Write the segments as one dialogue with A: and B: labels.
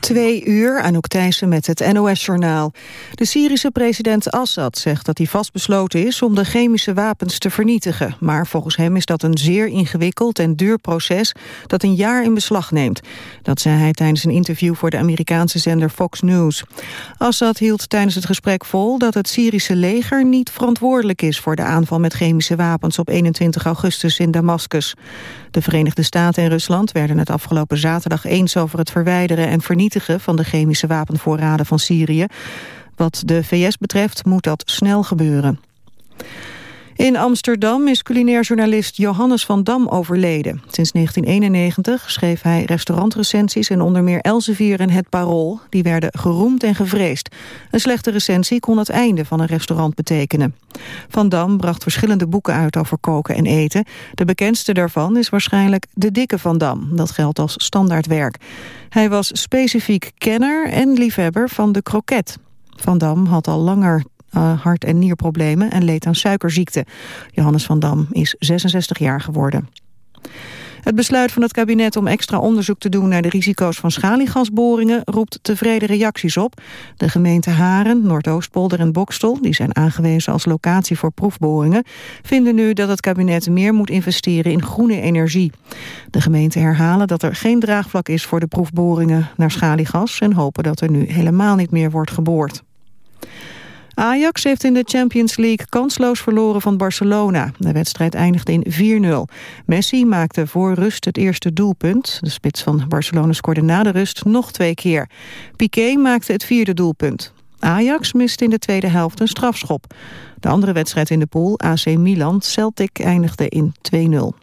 A: Twee uur, Anouk Thijssen met het NOS-journaal. De Syrische president Assad zegt dat hij vastbesloten is om de chemische wapens te vernietigen. Maar volgens hem is dat een zeer ingewikkeld en duur proces dat een jaar in beslag neemt. Dat zei hij tijdens een interview voor de Amerikaanse zender Fox News. Assad hield tijdens het gesprek vol dat het Syrische leger niet verantwoordelijk is voor de aanval met chemische wapens op 21 augustus in Damascus. De Verenigde Staten en Rusland werden het afgelopen zaterdag eens over het verwijderen en vernietigen van de chemische wapenvoorraden van Syrië. Wat de VS betreft moet dat snel gebeuren. In Amsterdam is culinair journalist Johannes van Dam overleden. Sinds 1991 schreef hij restaurantrecensies in onder meer Elsevier en Het Parool. Die werden geroemd en gevreesd. Een slechte recensie kon het einde van een restaurant betekenen. Van Dam bracht verschillende boeken uit over koken en eten. De bekendste daarvan is waarschijnlijk De Dikke Van Dam. Dat geldt als standaardwerk. Hij was specifiek kenner en liefhebber van de kroket. Van Dam had al langer uh, hart- en nierproblemen en leed aan suikerziekte. Johannes van Dam is 66 jaar geworden. Het besluit van het kabinet om extra onderzoek te doen naar de risico's van schaliegasboringen roept tevreden reacties op. De gemeenten Haren, Noordoostpolder en Bokstel, die zijn aangewezen als locatie voor proefboringen, vinden nu dat het kabinet meer moet investeren in groene energie. De gemeenten herhalen dat er geen draagvlak is voor de proefboringen naar schaliegas en hopen dat er nu helemaal niet meer wordt geboord. Ajax heeft in de Champions League kansloos verloren van Barcelona. De wedstrijd eindigde in 4-0. Messi maakte voor rust het eerste doelpunt. De spits van Barcelona scoorde na de rust nog twee keer. Piqué maakte het vierde doelpunt. Ajax miste in de tweede helft een strafschop. De andere wedstrijd in de pool, AC Milan-Celtic, eindigde in 2-0.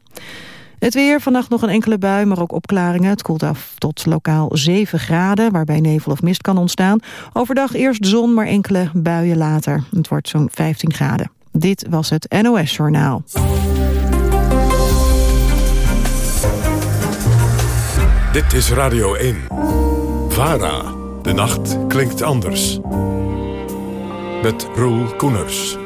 A: Het weer, vannacht nog een enkele bui, maar ook opklaringen. Het koelt af tot lokaal 7 graden, waarbij nevel of mist kan ontstaan. Overdag eerst zon, maar enkele buien later. Het wordt zo'n 15 graden. Dit was het NOS Journaal.
B: Dit is Radio 1. VARA. De nacht klinkt anders. Met Roel Koeners.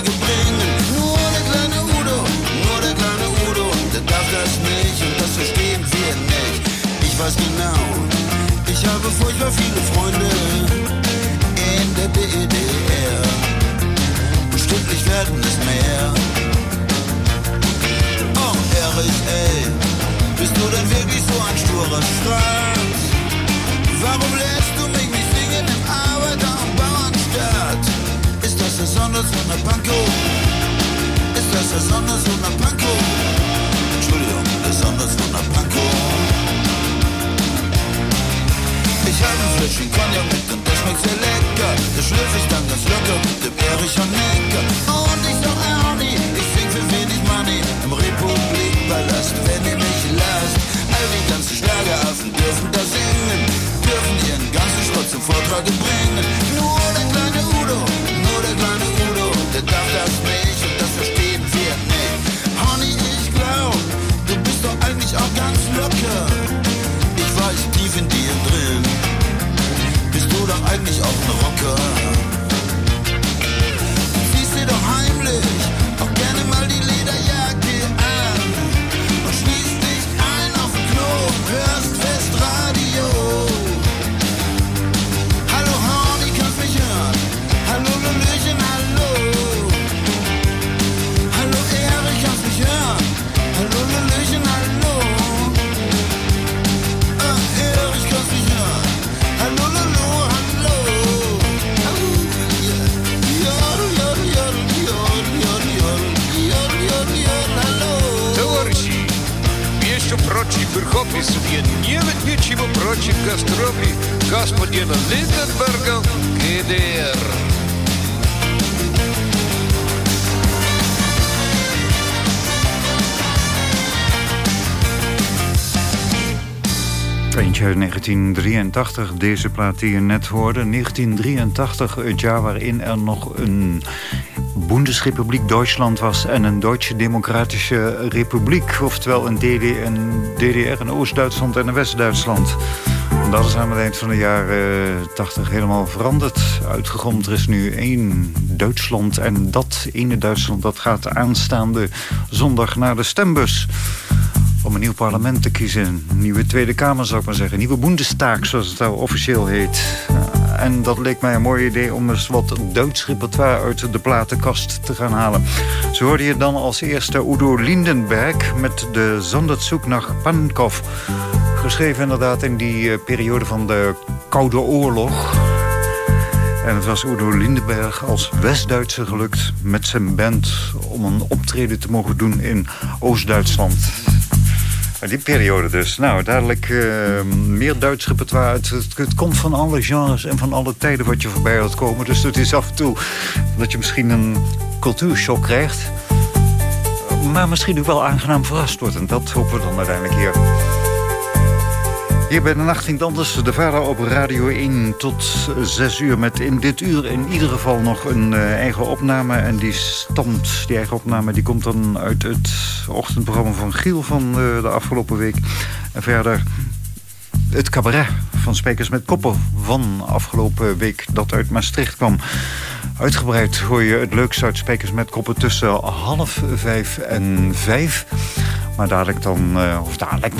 C: Frage bringen. Nur der kleine Udo, nur der kleine Udo, der darf das nicht und das verstehen wir nicht. Ich weiß genau, ich habe furchtbar viele Freunde in der DDR. Bestimmt werden es mehr. Oh, Erich, ey,
B: bist du denn wirklich so ein sturer Strand? Warum lässt du
C: mich nicht singen im Arbeiter- und
B: Bauernstadt? besonders von der Panko. Ist das besonders von der Panko? Entschuldigung, besonders von der Panko. Ich habe einen frischen Cognac mit und der schmeckt sehr lecker. Da schlürfe ich dann ganz locker mit dem
C: Erich und
B: Necker. Und ich sag ah, Arnie, ich sing für wenig Money im Republikpalast, wenn ihr
C: mich lasst. All die ganzen Schlageraffen dürfen da singen, dürfen ihren ganzen Schrott zum Vortrag bringen.
D: Nur
B: der kleine Udo ihr darf das und das verstehen wir nicht. Honey, ich glaub, du bist doch eigentlich auch ganz locker. Ich weiß tief in dir drin, bist du doch eigentlich auch ein Rocker.
D: между прочим, Верховный Совет не ведь ничего против гастролей господина Линденберга ГДР.
E: Eentje uit 1983, deze plaat die je net hoorde. 1983, het jaar waarin er nog een Bundesrepubliek Duitsland was... en een Duitse Democratische Republiek. Oftewel een, DD, een DDR, een Oost-Duitsland en een West-Duitsland. Dat is aan het eind van de jaren 80 helemaal veranderd. Uitgegrond, er is nu één Duitsland. En dat ene Duitsland dat gaat aanstaande zondag naar de stembus om een nieuw parlement te kiezen. Een nieuwe Tweede Kamer, zou ik maar zeggen. Een nieuwe Bundestag, zoals het nou officieel heet. Uh, en dat leek mij een mooi idee om eens wat Duits repertoire uit de platenkast te gaan halen. Zo hoorde je dan als eerste Udo Lindenberg met de Zonderzug naar Pankow. Geschreven inderdaad in die uh, periode van de Koude Oorlog. En het was Udo Lindenberg als West-Duitser gelukt met zijn band... om een optreden te mogen doen in Oost-Duitsland. Die periode dus. Nou, dadelijk uh, meer Duits repertoire. Het, komt van alle genres en van alle tijden wat je voorbij had komen. Dus het is af en toe dat je misschien een cultuurshock krijgt. Maar misschien ook wel aangenaam verrast wordt. En dat hopen we dan uiteindelijk hier. Hier bij de Nacht ging anders. De vader op Radio 1 tot 6 uur. Met in dit uur in ieder geval nog een uh, eigen opname. En die stamt, die eigen opname, die komt dan uit het ochtendprogramma van Giel van uh, de afgelopen week. En verder het cabaret van Spijkers met Koppen van afgelopen week dat uit Maastricht kwam. Uitgebreid hoor je het leukste uit Spijkers met Koppen tussen half vijf en vijf. Maar dadelijk dan, uh, of dadelijk,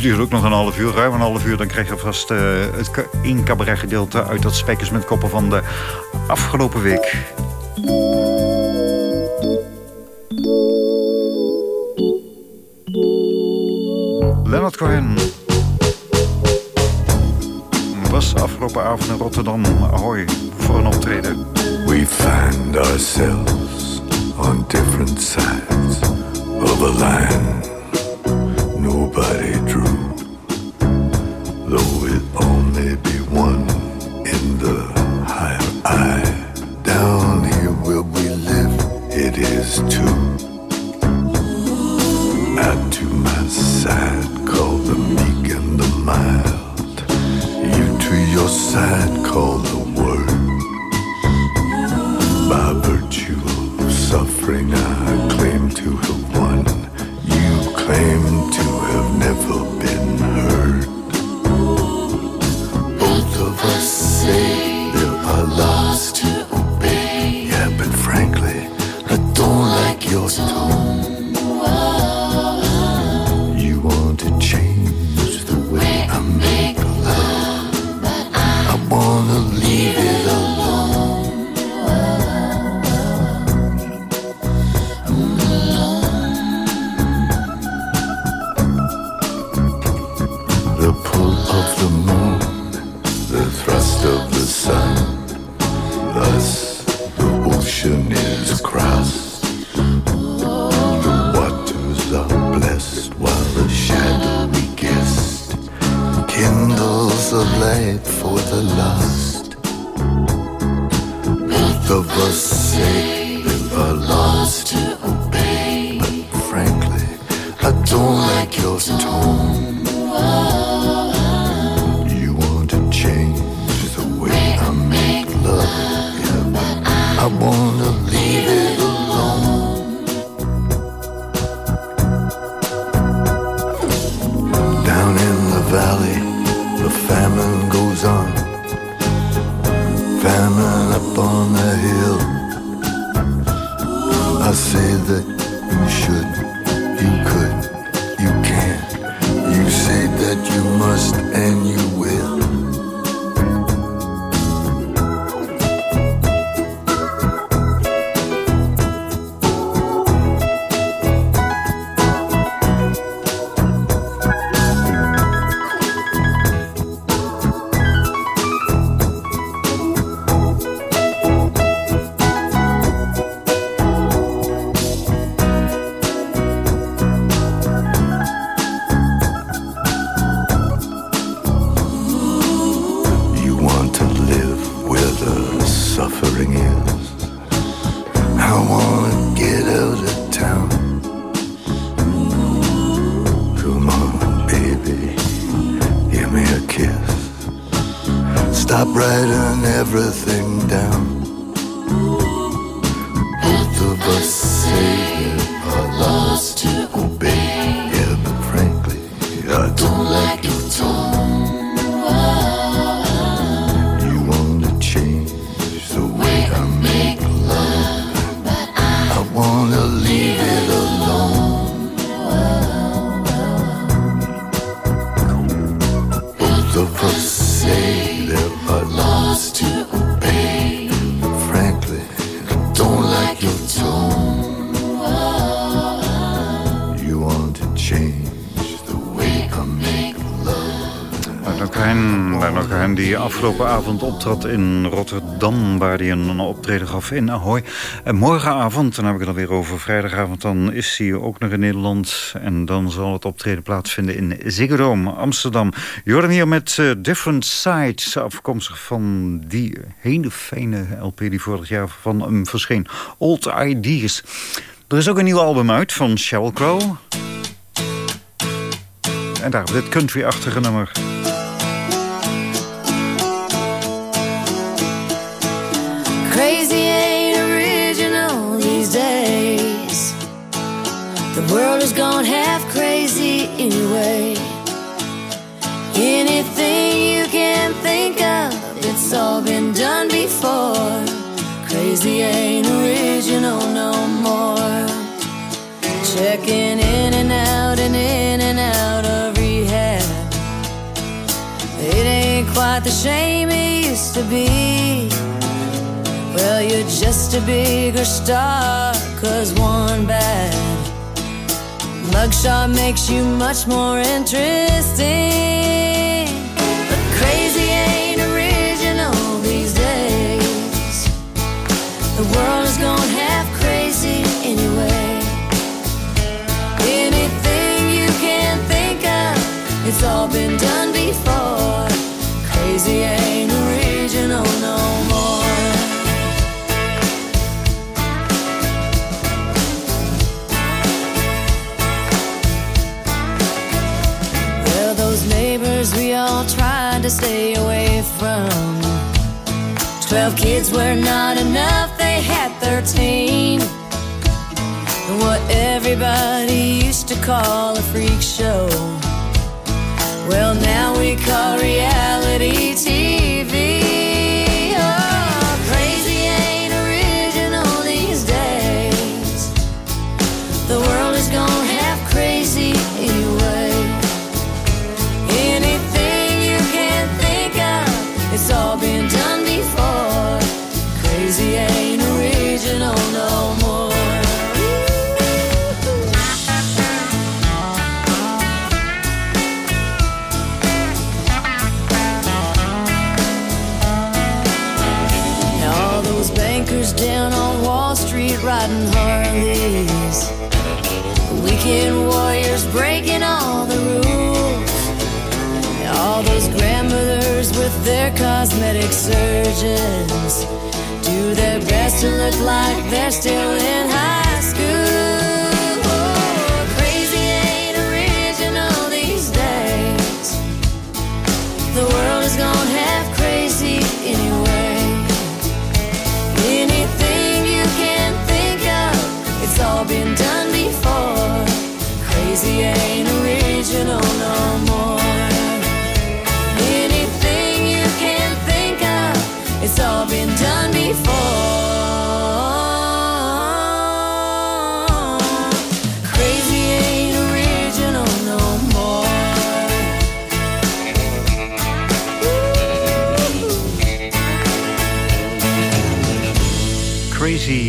E: duurt ook nog een half uur, ruim een half uur. Dan krijg je vast uh, het één cabaret gedeelte uit dat Spijkers met Koppen van de afgelopen week. Leonard Cohen was afgelopen avond in Rotterdam. Ahoy, voor een optreden.
F: We find ourselves on different sides of a line
E: was afgelopen avond optrad in Rotterdam... waar hij een optreden gaf in Ahoy. En morgenavond, dan heb ik het alweer over vrijdagavond... dan is hij ook nog in Nederland. En dan zal het optreden plaatsvinden in Ziggo Dome, Amsterdam. Jordan hier met eh, Different Sides, afkomstig van die hele fijne LP... die vorig jaar van hem verscheen, Old Ideas. Er is ook een nieuw album uit van Sheryl Crow... En daar dit country-achtige nummer.
G: World has gone half crazy anyway. Anything you can think of, it's all been done before. Crazy ain't original no more. Checking in and out and in and out of rehab. It ain't quite the shame it used to be. Well, you're just a bigger star, cause one bad mugshot makes you much more interesting. But crazy ain't original these days. The world has gone half crazy anyway. Anything you can think of, it's all been done Twelve kids were not enough, they had thirteen. What everybody used to call a freak show. Well, now we call reality surgeons do their best to look like they're still before.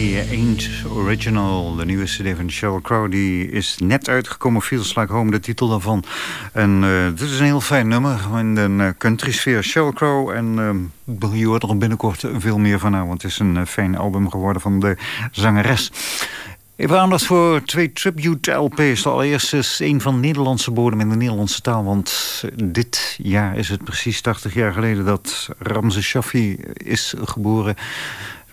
G: Crazy Ain't Original,
E: de nieuwe cd van Sheryl Crow... die is net uitgekomen, Feels Like Home, de titel daarvan. En eh, dit is een heel fijn nummer in de uh, country sfeer. Sheryl Crow en uh, je hoort er binnenkort veel meer van haar... want het is een uh, fijn album geworden van de zangeres. Even aandacht voor twee tribute-LP's. De allereerste is een van Nederlandse bodem in de Nederlandse taal. Want dit jaar is het precies 80 jaar geleden dat Ramses Shaffi is geboren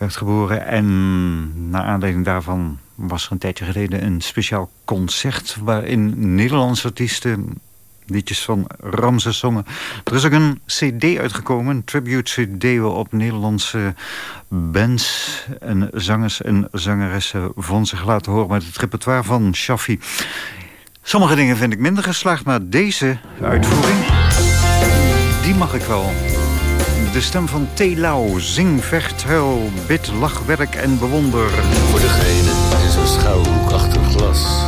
E: werd geboren. En naar aanleiding daarvan was er een tijdje geleden een speciaal concert... waarin Nederlandse artiesten liedjes van Ramses zongen. Er is ook een cd uitgekomen, een tribute cd... waarop Nederlandse bands en zangers en zangeressen... van zich laten horen met het repertoire van Shaffi. Sommige dingen vind ik minder geslaagd, maar deze uitvoering... die mag ik wel de stem van Telau. Zing, vecht, huil, bid, lach, werk en bewonder.
H: Voor degene in zijn schuilhoek achter glas.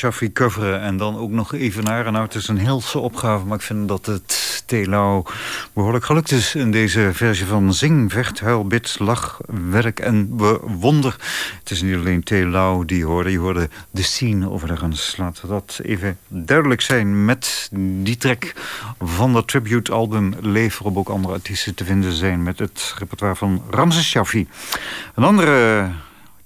E: Shaffi coveren en dan ook nog even naar. Nou, het is een helse opgave, maar ik vind dat het Telau behoorlijk gelukt is... in deze versie van Zing, Vecht, Huil, Bid, Lach, Werk en Wonder. Het is niet alleen Telau die hoorde, je hoorde de scene overigens. Laten we dat even duidelijk zijn met die track van dat tribute-album... Leef, waarop ook andere artiesten te vinden zijn... met het repertoire van Ramse Shaffi. Een andere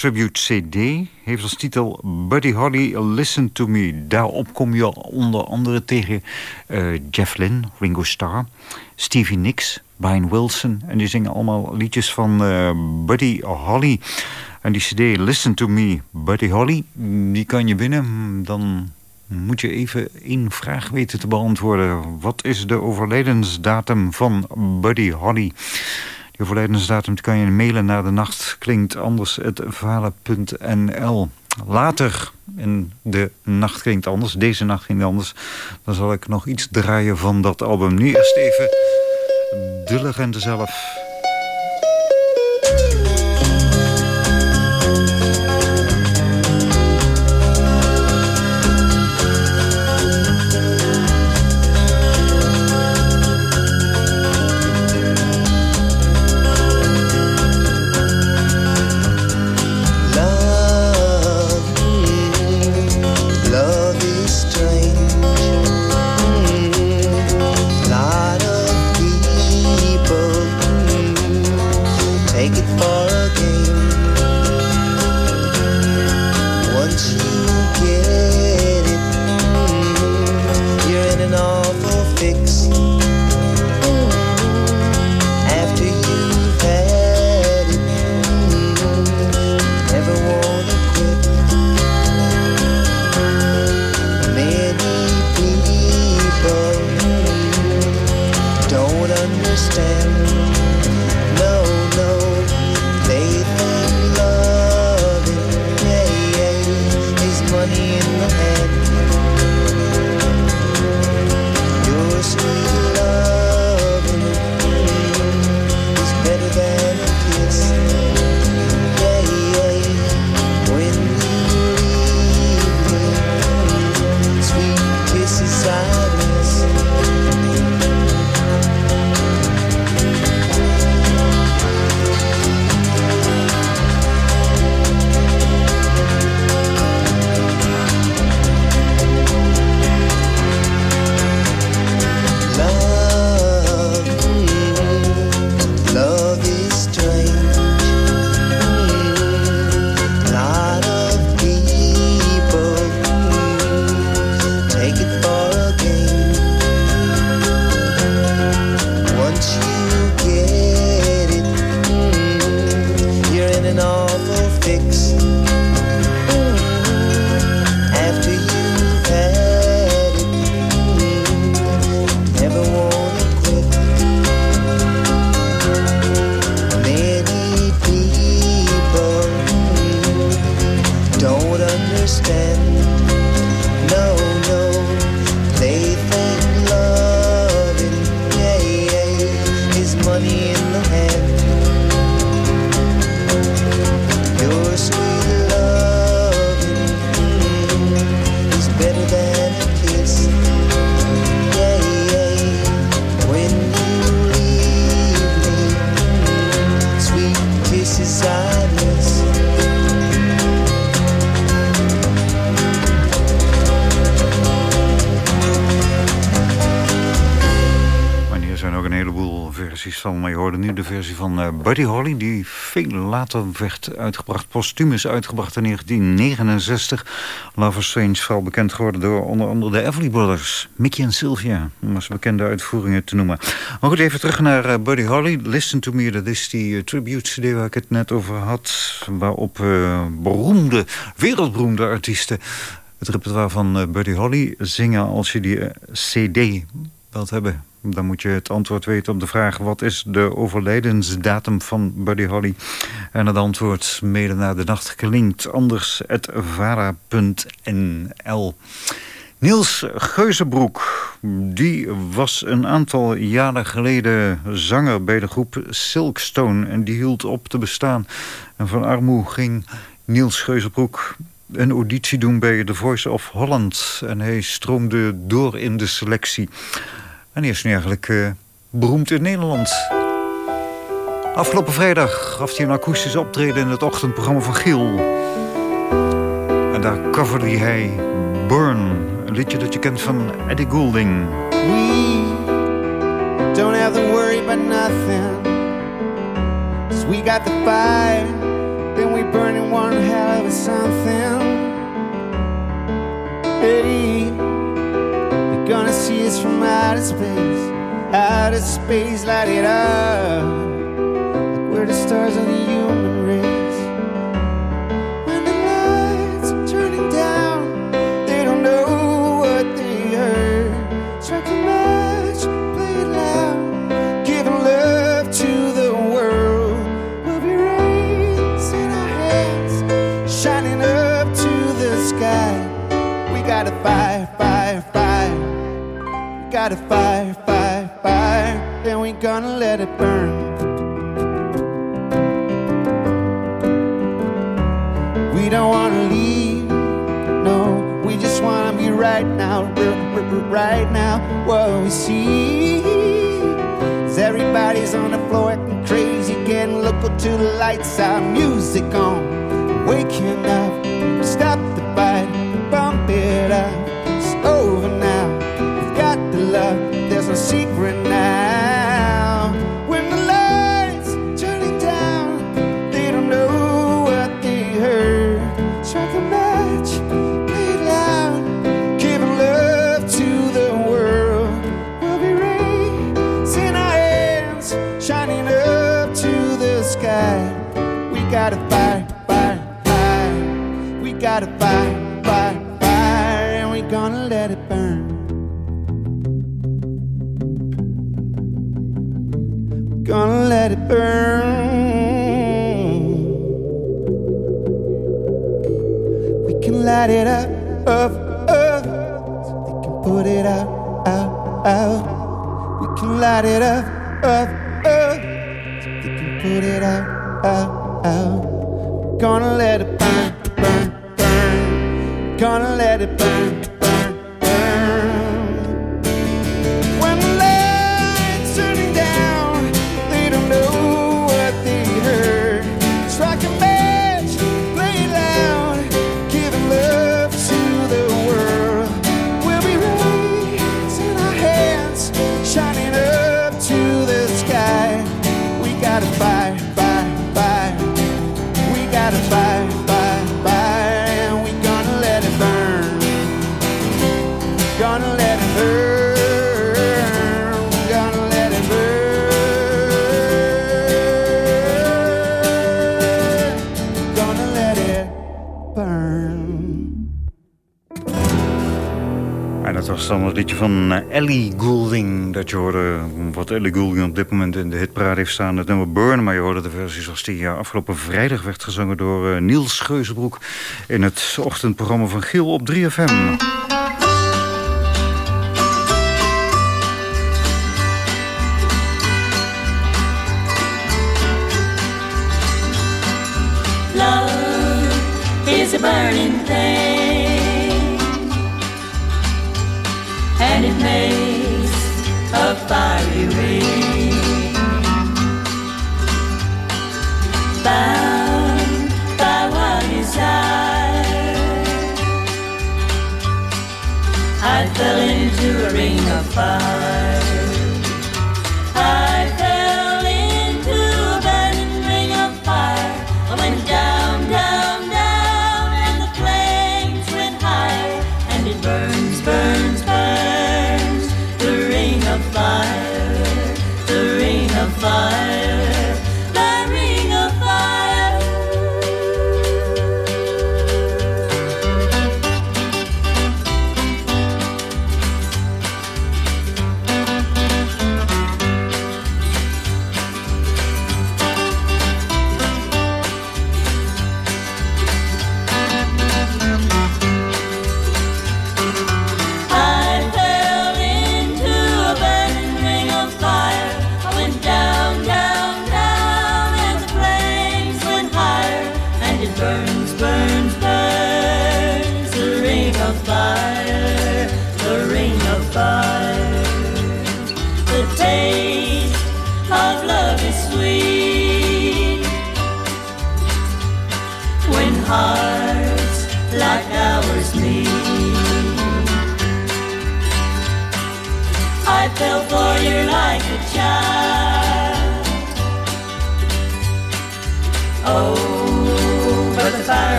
E: tribute CD heeft als titel Buddy Holly Listen to Me. Daarop kom je onder andere tegen uh, Jeff Lynne, Ringo Starr, Stevie Nicks, Brian Wilson. En die zingen allemaal liedjes van uh, Buddy Holly. En die CD Listen to Me, Buddy Holly, die kan je binnen. Dan moet je even één vraag weten te beantwoorden. Wat is de overledensdatum van Buddy Holly? De overledensdatum kan je mailen naar de nacht klinkt anders het valen.nl. Later in de nacht klinkt anders, deze nacht klinkt anders. Dan zal ik nog iets draaien van dat album. Nu eerst even de legende zelf. Buddy Holly, die veel later werd uitgebracht, postumus uitgebracht in 1969. Love Strange, vooral bekend geworden door onder andere de Everly Brothers. Mickey en Sylvia, om als bekende uitvoeringen te noemen. Maar goed, even terug naar uh, Buddy Holly. Listen to Me, dat is die uh, tribute CD waar ik het net over had. Waarop beroemde, wereldberoemde artiesten het repertoire van Buddy Holly zingen als je die CD wilt hebben. Dan moet je het antwoord weten op de vraag... wat is de overledensdatum van Buddy Holly? En het antwoord mede naar de nacht klinkt anders... vara.nl Niels Geuzenbroek, die was een aantal jaren geleden zanger bij de groep Silkstone. En die hield op te bestaan. En van armoe ging Niels Geuzenbroek een auditie doen bij The Voice of Holland. En hij stroomde door in de selectie. En is nu eigenlijk uh, beroemd in Nederland. Afgelopen vrijdag gaf hij een akoestisch optreden in het ochtendprogramma van Giel. En daar coverde hij Burn, een liedje dat je kent van Eddie Goulding.
C: We don't have to worry about nothing. Cause we got the fire, then we burn in one hell of something. They're gonna see us from outer space, outer space, light it up. Like we're the stars of the human race. We gotta fire, fire, fire. And we gonna let it burn. We don't wanna leave. No, we just wanna be right now, right now. What we see is everybody's on the floor acting crazy, getting local to the lights out, music on, waking up. Stop the secret light it up, up, up. They can put it out, out, out. Gonna let it burn, burn, burn. Gonna let it burn,
E: dan het liedje van eh, Ellie Goulding. Dat je hoorde wat Ellie Goulding op dit moment in de hitparade heeft staan. Het nummer Burn, maar je hoorde de versie zoals die eh, afgelopen vrijdag werd gezongen door eh, Niels Geuzenbroek. In het ochtendprogramma van Giel op 3FM.
I: Love is burning makes a fiery ring. Bound by one desire, I fell into a ring of fire.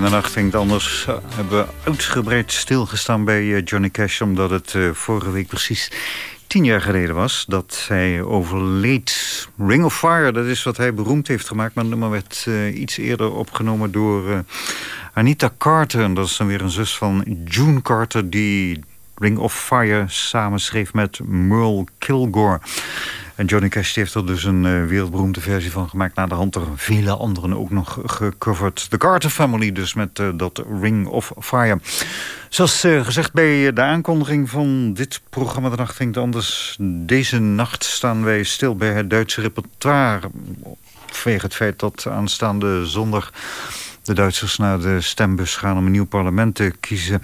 E: In de nacht anders. Hebben we uitgebreid stilgestaan bij eh, Johnny Cash... omdat het eh, vorige week precies tien jaar geleden was dat hij overleed. Ring of Fire, dat is wat hij beroemd heeft gemaakt... maar het nummer werd eh, iets eerder opgenomen door Anita Carter. En dat is dan weer een zus van June Carter... die Ring of Fire samenschreef met Merle Kilgore. En Johnny Cash heeft er dus een eh, wereldberoemde versie van gemaakt. Na de hand er vele anderen ook nog gecoverd. The Carter Family dus met eh, dat Ring of Fire. Zoals eh, gezegd bij de aankondiging van dit programma De Nacht Ging Anders. Deze nacht staan wij stil bij het Duitse repertoire. Vanwege het feit dat aanstaande zondag de Duitsers naar de stembus gaan om een nieuw parlement te kiezen.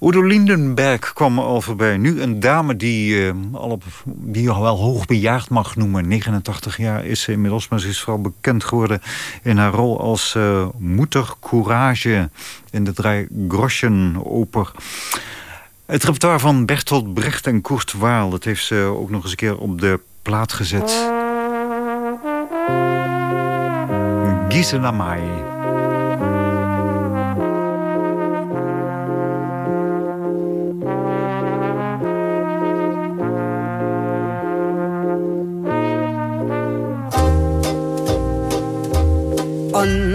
E: Udo Lindenberg kwam al voorbij. Nu een dame die, eh, al op, die je wel mag noemen. 89 jaar is ze inmiddels, maar ze is vooral bekend geworden... in haar rol als eh, moeder Courage in de Drei Groschen oper. Het repertoire van Bertolt Brecht en Kurt Waal... dat heeft ze ook nog eens een keer op de plaat gezet. Gisela Mai.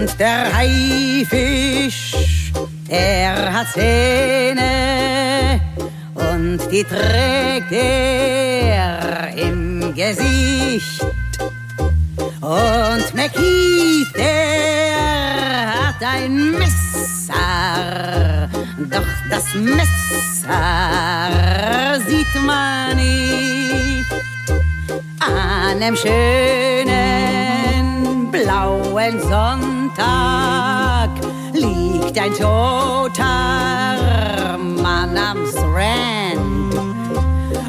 J: Und der Haifisch, er hat Zähne und die trägt er im Gesicht. Und McKeith, der hat ein Messer, doch das Messer sieht man nicht an einem schönen blauen Sonntag liegt ein toter Mann am Strand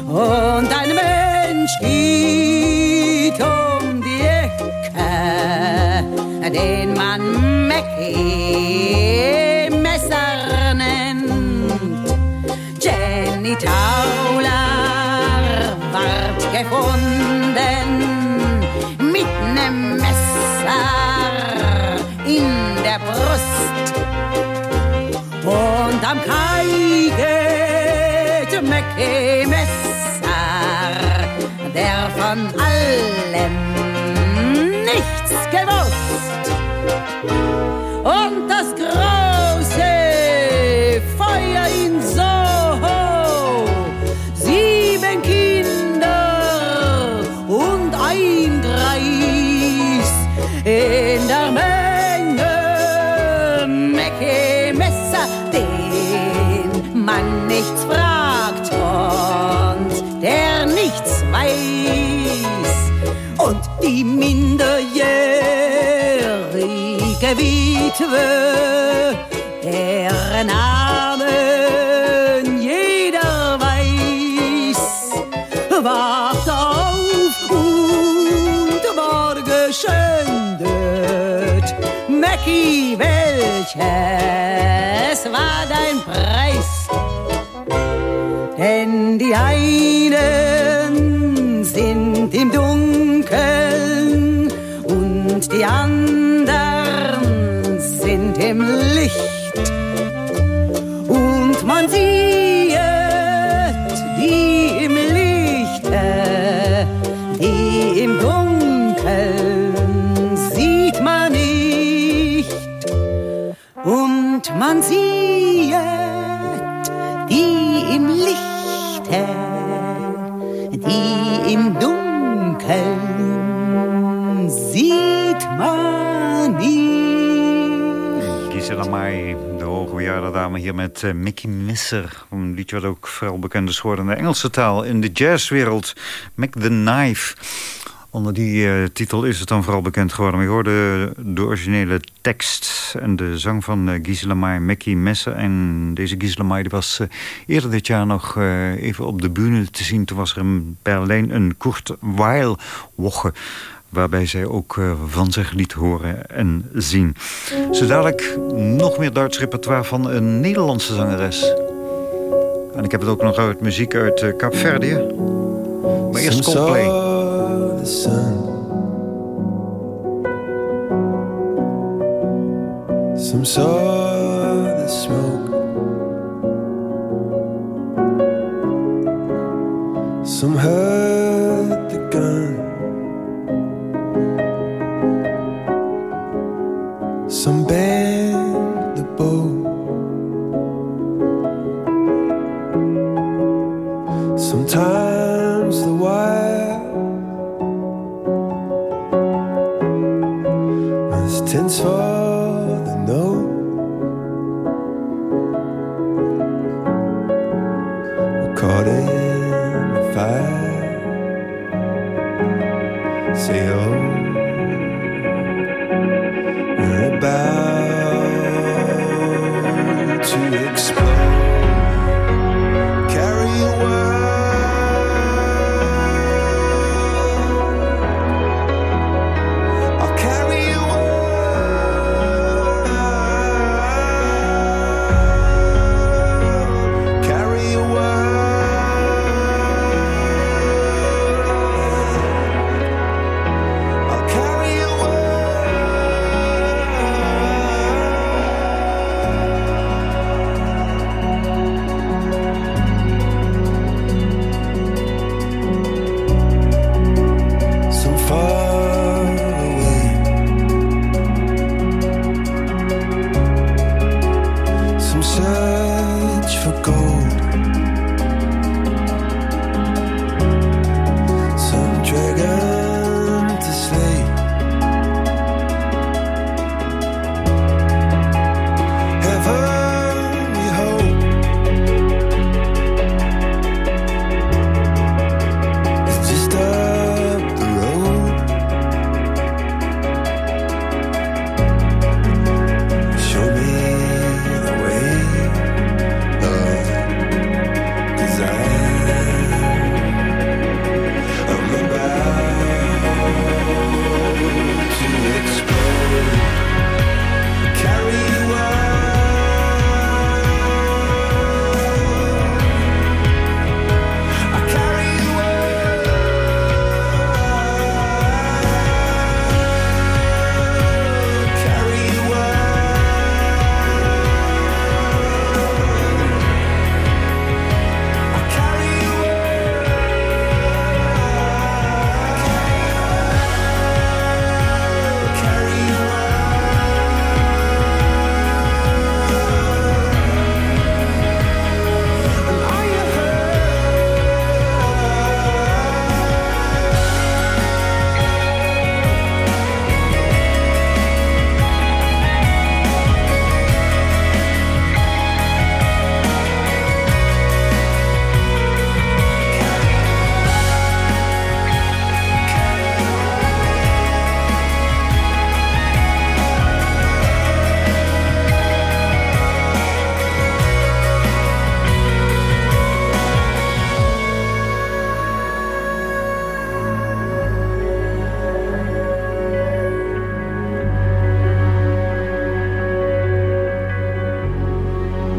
J: und ein Mensch geht um die Ecke, den man Mackie Messer nennt. Jenny Tauler ward gefunden am Kreide, Messer, der von allen Witwe, deren Namen jeder weiß, wacht auf und war geschändet. Mackie, welches war dein Preis? Denn die einen
E: met eh, Mickey Misser. Een liedje wat ook vooral bekend is geworden in de Engelse taal. In de jazzwereld, Mac the Knife. Onder die eh, titel is het dan vooral bekend geworden. We hoorden de originele tekst en de zang van uh, Gisela Mai, Mickey Messer. En deze Gisela Mai die was eh, eerder dit jaar nog eh, even op de bühne te zien. Toen was er in Berlijn een Kurt Weil Woche waarbij zij ook eh, van zich liet horen en zien. Zo dadelijk nog meer Duits repertoire van een Nederlandse zangeres. En ik heb het ook nog uit muziek uit uh, Kaapverdië. Maar eerst Coldplay.
K: Some saw the smoke. Some heard Some the bow. Sometimes the wire must tense for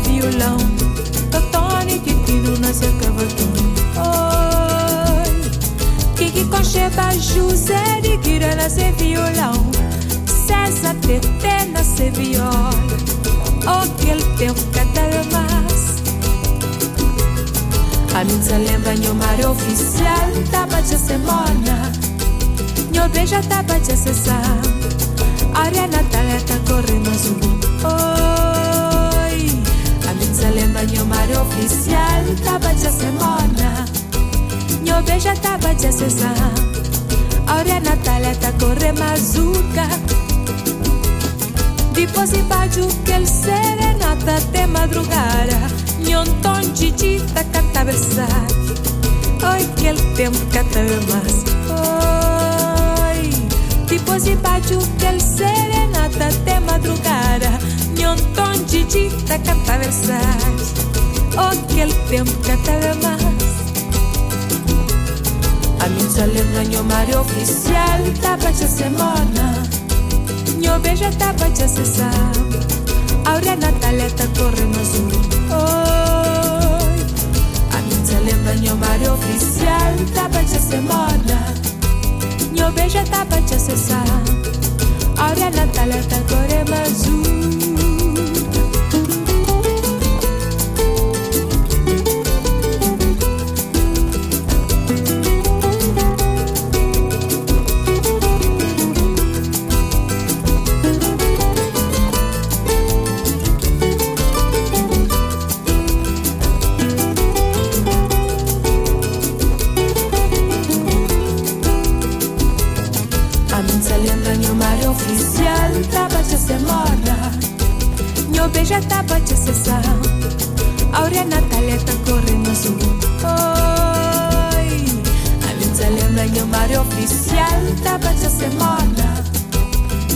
L: Violão. Totoni Titino na seu cavaquinho Oi que cocheva José de Guira na seu violão. César Tete na seu viola. Oh, que el tempo catava mais. A mim se lembra nho mar oficial Tava de semana Nho beija tava de sessão Área Natália tá correndo azul Oi lenda mar oficial Tabadia semana. Nyo beija tabadia sesa Aurea Natalia tá corre mazuca Depois embaixo tá que ele serenata até madrugada. Nhonton Gigi tá cataversade Oi, que o tempo catamas Oi. Depois embaixo que ele serenata te madrugada unión con Chichita Catavesas. Oh, que el tiempo de más. A mí sale daño Mario Oficial, tapacha semana. Yo bella tapacha cesar. Ahora Nataleta corre no azul. A mí sale daño Mario Oficial, tapacha semana. Yo bella tapacha cesar. Ahora Nataleta corre no azul. já tava te acessar. Áurea Natália tá correndo azul. Oi, a lenda em Mario oficial tava te semana.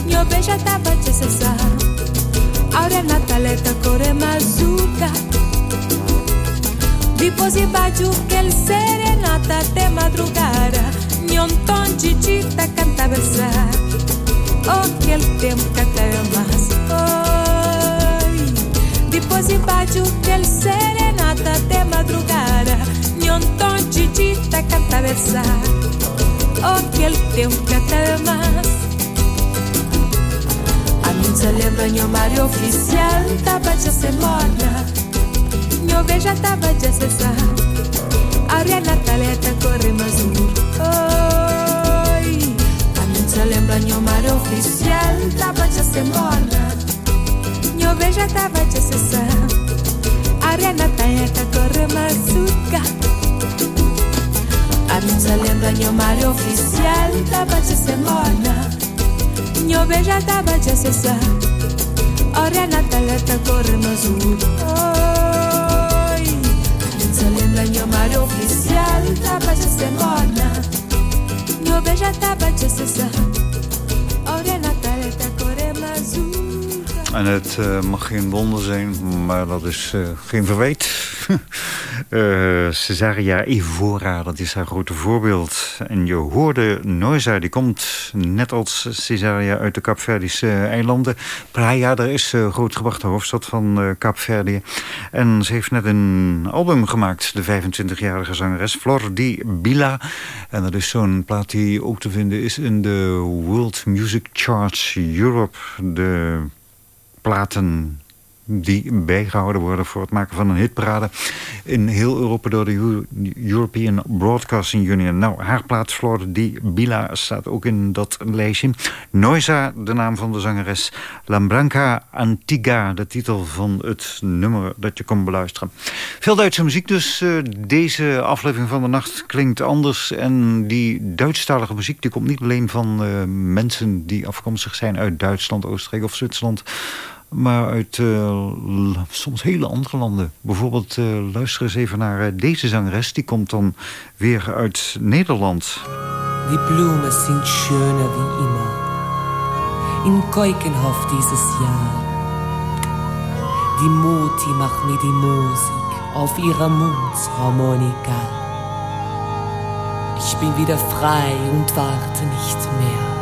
L: Meu beijo tava te acessar. Áurea Natália tá correndo azuca. Depois de baixo que ele serenata até madrugada. Nhom tom de canta besar. Oh, que ele tempo canta mais. Oh, Depois invade o hotel serenata até madrugada. Nhontão de da cabeça. Oh, que ele tem um catamás. A mim se lembra o Mario oficial. Tava de ser morna. Meu veja tava de acessar. A Rihanna taleta corre mais um. Oi. A mim se lembra o Mario oficial. Tava de ser morna. Tá minha oveja tava te acessar. Arena tá tanheta corre maçuca A lembra minha mare oficial tava de semana. Minha oveja tava te acessar. Arena tanheta corre maçuca A lembra minha mare oficial tava de semana. Minha oveja tava te acessar.
E: En het eh, mag geen wonder zijn, maar dat is eh, geen verwijt. Eh, Cesaria Evora, dat is haar grote voorbeeld. En je hoorde Noisa, die komt net als Cesaria uit de Kaapverdische eilanden. Praia, daar is uh, grootgebracht, de hoofdstad van uh, Kaapverdië. En ze heeft net een album gemaakt, de 25-jarige zangeres Flor Di Bila. En dat is zo'n plaat die ook te vinden is in de World Music Charts Europe. De platen die bijgehouden worden voor het maken van een hitparade in heel Europa door de European Broadcasting Union. Nou, haar plaat Flor di Bila staat ook in dat lijstje. Noisa, de naam van de zangeres. Lambranca Antiga, de titel van het nummer dat je kon beluisteren. Veel Duitse muziek dus. Uh, deze aflevering van de nacht klinkt anders. En die Duitsstalige muziek die komt niet alleen van uh, mensen die afkomstig zijn uit Duitsland, Oostenrijk of Zwitserland maar uit uh, soms hele andere landen. Bijvoorbeeld uh, luister eens even naar uh, deze zangeres. Die komt dan weer uit Nederland.
M: Die Blumen sind schöner wie immer. In Keukenhof dieses Jahr. Die Mutti macht mir die Musik auf ihrer Mundharmonika. Ich bin wieder frei und warte nicht mehr.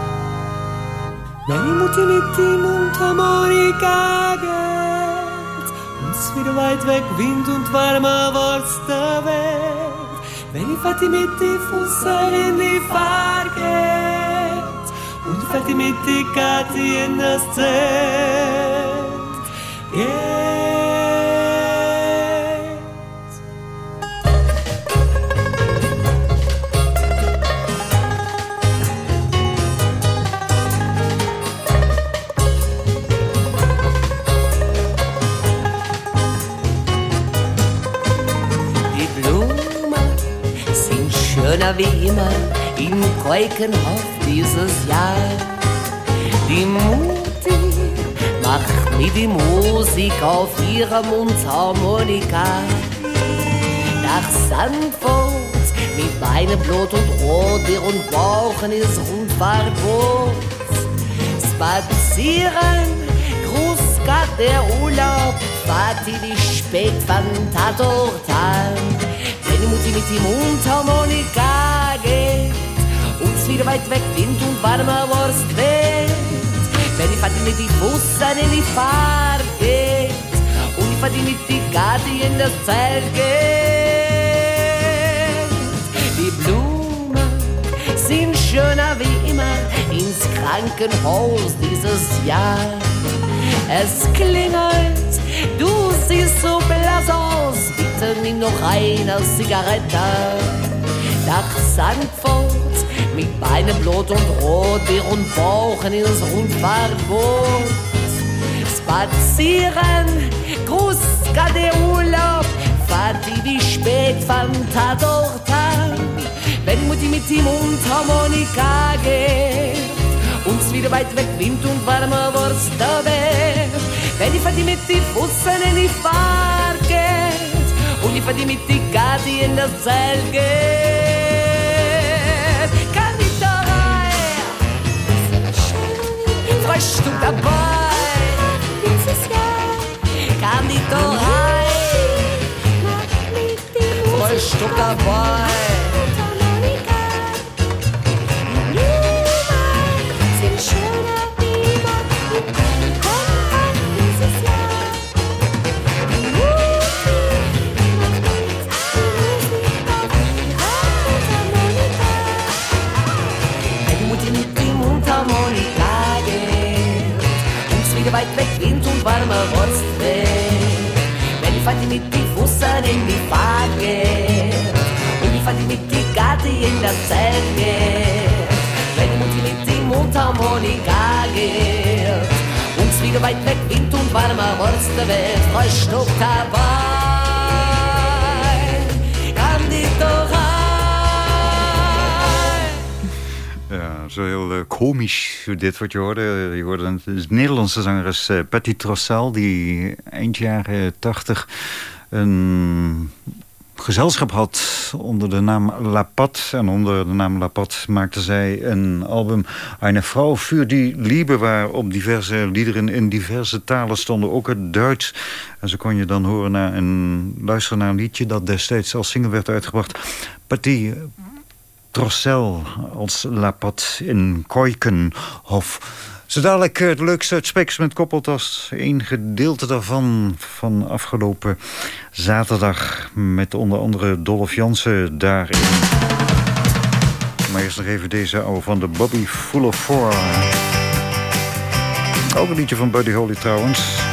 M: Die Mutti mit die Mundharmonika geht, uns wieder weit weg Wind und warmer Wurst der Welt. Wenn die Vati mit die Fußer in die Fahrt geht, und Vati mit die Kathi in das Zelt. geht. Schöner wie immer im Keukenhof dieses Jahr. Die Mutti macht mit die Musik auf ihrer Mundharmonika. Nach Sandfurt mit Beinen blut und rot, deren Bauchen ist Rundfahrtboot. Spazieren, Gruß Gott der Urlaub, Vati die spät Mutti mit die Mundharmonika geht, uns wieder weit weg Wind und warmer Wurst weht. Wenn Vati mit die Bussen in die Fahrt geht, und Vati mit die Gatti in das Zelt geht. Die Blumen sind schöner wie immer ins Krankenhaus dieses Jahr. Es klingelt, du siehst so blass aus, bitte nimm noch eine Zigarette. Nach Sandfurt mit Beinen blut und rot, deren Bauchen ins Rundfahrtboot. Spazieren, Gruß, der Urlaub, Vati wie spät von Tatortan. Wenn Mutti mit die Mundharmonika geht, uns wieder weit weg Wind und warmer Wurst Welt. Wenn die Vati mit die Fussen in die Fahrt und die dimenticati in das Zell geht. Candidorai, frisch du dabei. Candidorai, frisch du dabei. Mit die Fussen in die Fahrt geht, und die Vati mit die Gatti in das Zelt geht. Wenn die Mutti mit die Mundharmonika geht, uns wieder weit weg Wind und warmer Wurst weht. Frühstück dabei, Konditorei.
E: Zo heel eh, komisch dit wat je hoorde. Je hoorde een de Nederlandse zangeres eh, Patty Trossel... die eind jaren tachtig een gezelschap had onder de naam La Pat. En onder de naam La Pat maakte zij een album... Eine Frau für die Liebe... waarop diverse liederen in diverse talen stonden. Ook het Duits. En zo kon je dan horen naar een, luisteren naar een liedje... dat destijds als single werd uitgebracht. Patty Trossel als Lapat in Koikenhof. Zo dadelijk eh, het leukste uit met Koppeltas. Een gedeelte daarvan van afgelopen zaterdag... met onder andere Dolph Jansen daarin. Maar eerst nog even deze oude van de Bobby Full of Four. Ook een liedje van Buddy Holly trouwens.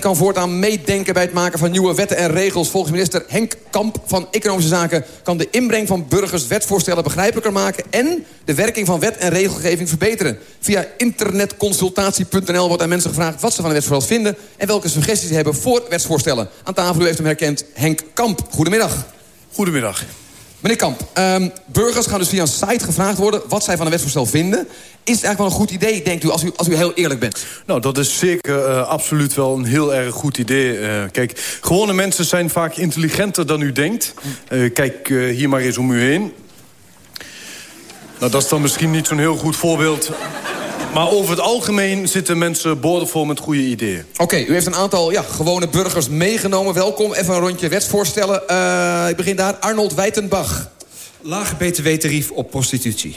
N: Kan voortaan meedenken bij het maken van nieuwe wetten en regels. Volgens minister Henk Kamp van Economische Zaken... kan de inbreng van burgers wetsvoorstellen begrijpelijker maken... en de werking van wet en regelgeving verbeteren. Via internetconsultatie.nl wordt aan mensen gevraagd... wat ze van een wetsvoorstel vinden... en welke suggesties ze hebben voor wetsvoorstellen. Aan tafel, u heeft hem herkend, Henk Kamp. Goedemiddag.
O: Goedemiddag.
N: Meneer Kamp, ehm, burgers gaan dus via een site gevraagd worden... wat zij van een wetsvoorstel vinden. Is het eigenlijk wel een goed idee, denkt u, als u, als u heel eerlijk bent?
O: Nou, dat is zeker eh, absoluut wel een heel erg goed idee. Eh, kijk, gewone mensen zijn vaak intelligenter dan u denkt. Eh, kijk hier maar eens om u heen. Nou, dat is dan misschien niet zo'n heel goed voorbeeld. Maar over het algemeen zitten mensen boordevol met goede ideeën.
N: Oké, u heeft een aantal ja, gewone burgers meegenomen. Welkom, even een rondje wetsvoorstellen. Eh, ik begin daar, Arnold Wijtenbach.
P: Lage btw-tarief op prostitutie.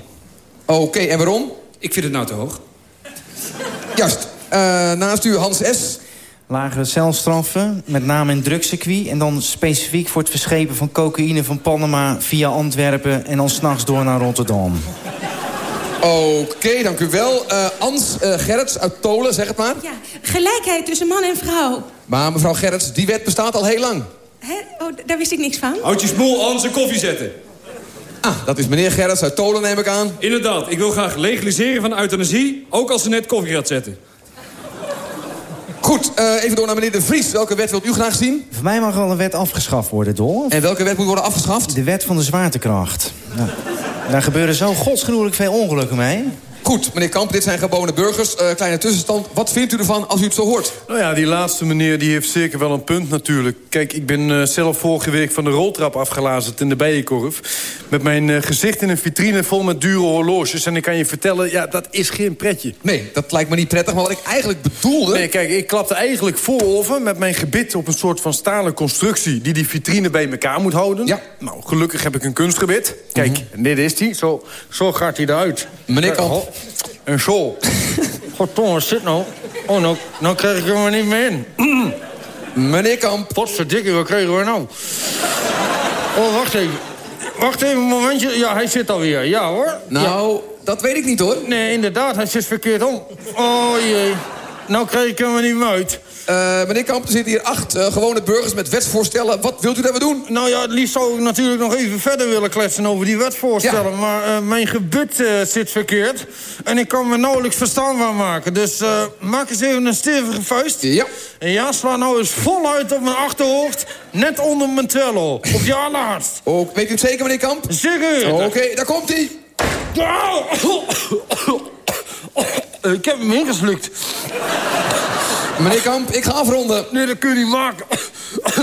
N: Oké, en waarom?
P: Ik vind het nou te hoog.
N: Juist. Eh, naast u Hans S.
Q: Lagere celstraffen, met name in drugscircuit... en dan specifiek voor het verschepen van cocaïne van Panama... via Antwerpen en dan s'nachts door naar Rotterdam.
N: Oké, dank u wel. Eh Ans eh, Gerrits uit Tolen, zeg het maar.
R: Ja, gelijkheid tussen man en vrouw.
N: Maar mevrouw Gerrits, die wet bestaat al heel lang.
R: Hè? Oh, daar wist ik niks van.
P: Houd je smoel aan zijn koffie zetten.
N: Ah, dat is meneer Gerrits uit Tolen, neem ik aan.
P: Inderdaad, ik wil graag legaliseren van euthanasie... ook als ze net koffie gaat zetten.
N: Goed, eh, even door naar meneer De Vries. Welke wet wilt u graag zien?
Q: Voor mij mag wel een wet afgeschaft worden, Dol.
N: En welke wet moet worden afgeschaft?
Q: De wet van de zwaartekracht. Nou, daar gebeuren zo godsgruwelijk veel ongelukken mee.
N: Goed, meneer Kamp, dit zijn gewone burgers. Eh, kleine tussenstand. Wat vindt u ervan als u het zo hoort?
O: Nou ja, die laatste meneer die heeft zeker wel een punt natuurlijk. Kijk, ik ben eh, zelf vorige week van de roltrap afgelazerd in de Bijenkorf. Met mijn eh, gezicht in een vitrine vol met dure horloges. En ik kan je vertellen, ja, dat is geen pretje.
N: Nee, dat lijkt me niet prettig. Maar wat ik eigenlijk bedoelde...
O: Nee, kijk, ik klapte eigenlijk voorover met mijn gebit op een soort van stalen constructie... die die vitrine bij elkaar moet houden.
N: Ja.
O: Nou, gelukkig heb ik een kunstgebit. Kijk, dit is die. Zo, zo gaat hij eruit.
N: Meneer Kamp.
O: En zo. God, Thomas, zit nou. Oh, nou, nou krijg ik hem er niet meer in.
N: Meneer Kamp.
O: Potverdikke, wat kregen we nou? Oh, wacht even. Wacht even een momentje. Ja, hij zit alweer. Ja, hoor.
N: Nou, dat weet ik niet, hoor.
O: Nee, inderdaad, hij zit verkeerd om. Oh, jee. Nou krijg ik hem er niet meer uit.
N: Eh, meneer Kamp, er zitten hier acht eh, gewone burgers met wetsvoorstellen. Wat wilt u dat we doen?
O: Nou ja, het liefst zou ik natuurlijk nog even verder willen kletsen over die wetvoorstellen. Maar eh, mijn gebit zit verkeerd. En ik kan me nauwelijks verstaanbaar maken. Dus maak eens even een stevige vuist.
N: Ja.
O: En ja, sla nou eens voluit op mijn achterhoofd. Net onder mijn twello. Op je allerhardst.
N: Oh, weet u het zeker, meneer Kamp?
O: Zeker.
N: Oké, daar komt hij.
O: Ik heb hem ingeslukt.
N: Meneer Kamp, ik ga afronden.
O: Nee, dat kun je niet maken.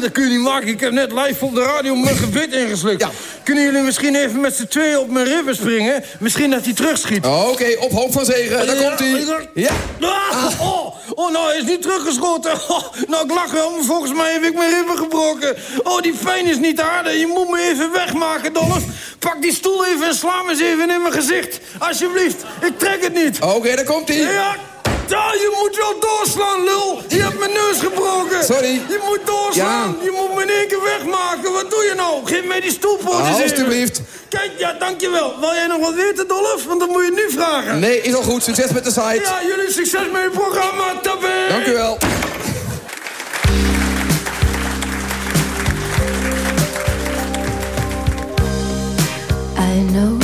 O: Dat kun je niet maken. Ik heb net live op de radio mijn gebit ingeslukt. Kunnen jullie misschien even met z'n tweeën op mijn ribben springen? Misschien dat hij terugschiet.
N: Oké, op hoop van zegen. Daar komt hij. Ja.
O: Ah, oh, oh, nou, hij is niet teruggeschoten. Oh, nou, ik lach wel, maar volgens mij heb ik mijn ribben gebroken. Oh, die pijn is niet harder. Je moet me even wegmaken, Dolph. Pak die stoel even en sla me eens even in mijn gezicht. Alsjeblieft, ik trek het niet.
N: Oké, daar komt hij.
O: Ja, ja, je moet wel doorslaan, lul. Je hebt mijn neus gebroken.
N: Sorry.
O: Je moet doorslaan. Je moet me in één keer wegmaken. Wat doe je nou? Geef mij die stoelpootjes.
N: Alsjeblieft.
O: Kijk, ja, dankjewel. Wil jij nog wat weten, Dolph? Want dan moet je nu vragen.
N: Nee, is al goed. Succes met de site.
O: Ja, jullie succes met je programma. Tabé.
N: Dank u wel.
S: I know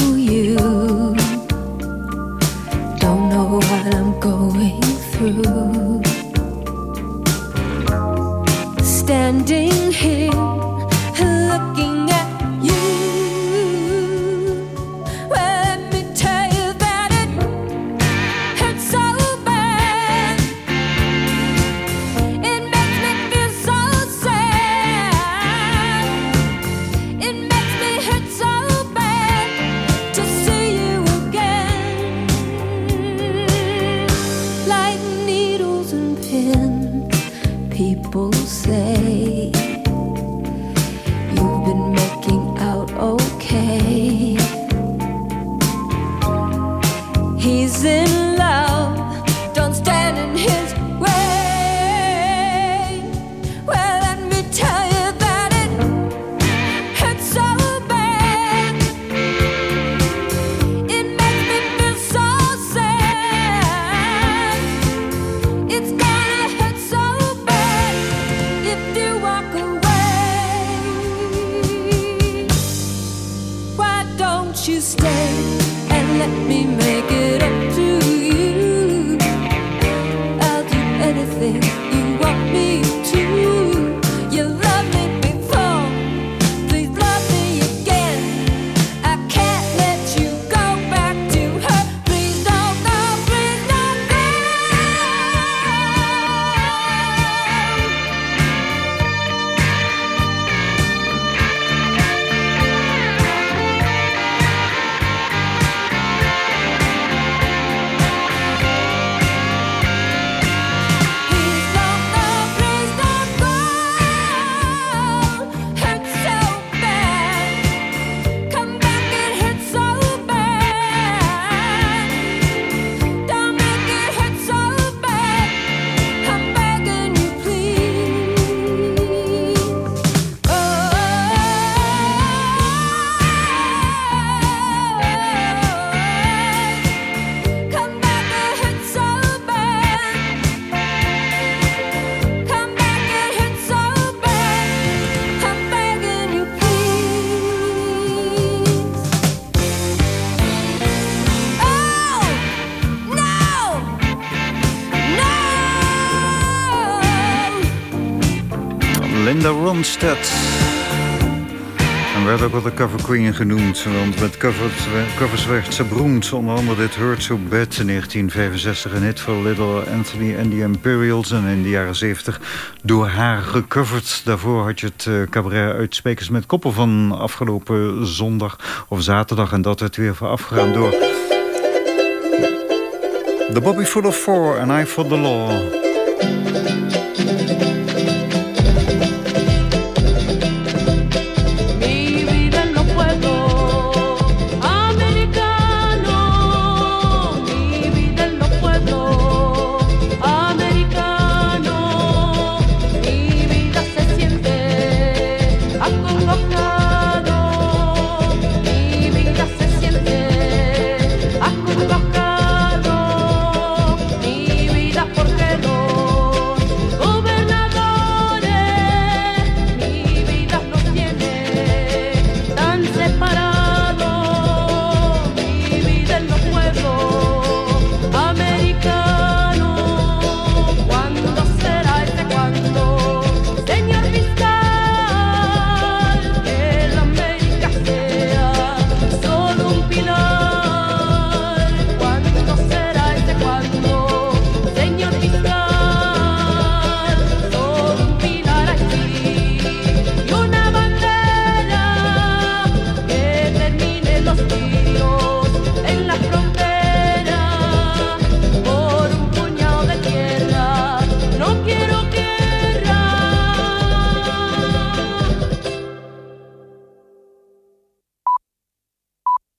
S: He's in
E: Linda Ronstadt. En werd ook wel de cover queen genoemd. Want met covers, covers werd ze beroemd. Onder andere dit Hurt So Bad in 1965. Een hit voor Little Anthony and the Imperials. En in de jaren 70 door haar gecoverd. Daarvoor had je het eh, cabaret uit Spekers met Koppel van afgelopen zondag of zaterdag. En dat werd weer voorafgegaan door... The Bobby Full of Four and I for the Law.